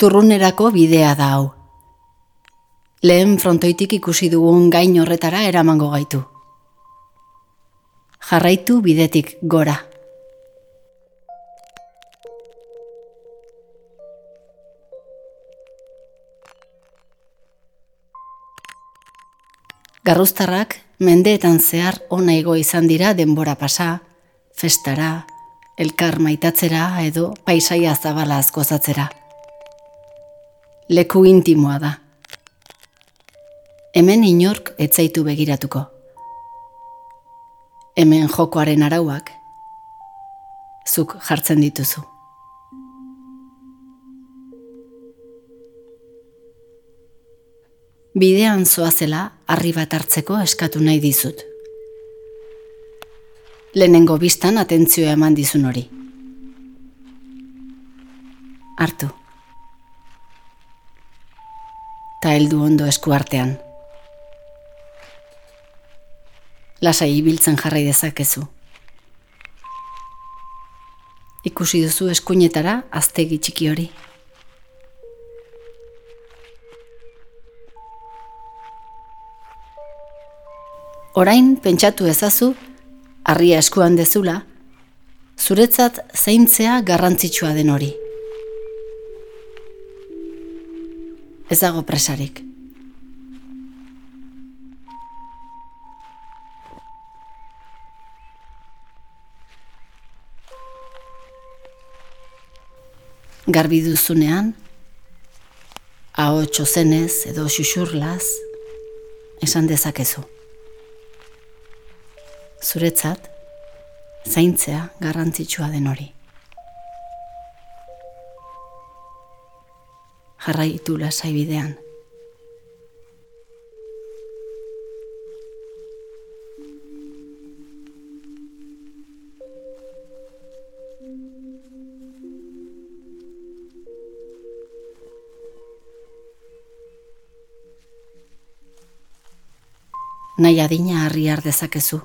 turrunerako bidea da hau. Lehen frontoitik ikusi dugun gain horretara eramango gaitu. Jarraitu bidetik gora. Garruztarrak mendeetan zehar ona ego izan dira denbora pasa, festara, elkar maitatzera edo paisaia zabala azkozatzera. Leku intimoa da. Hemen inork etzaitu begiratuko. Hemen jokoaren arauak zuk jartzen dituzu. Bidean zoazela harri bat hartzeko eskatu nahi dizut. Lehenengo biztan atentzioa eman dizun hori. Hartu. Ta heldu ondo esku artean. Lasai ibiltzen jarrai dezakezu. Ikusi duzu eskuinetara aztegi txiki hori. Orain pentsatu ezazu, harria eskuan dezula, zuretzat zaintzea garrantzitsua den hori. Ez dago presarik. Garbi duzunean, ahotxo zenez edo xuxurlaz, esan dezakezu zuretzat, zaintzea garrantzitsua den hori. Jarraitu lasai bidean. Nahi adina harri dezakezu.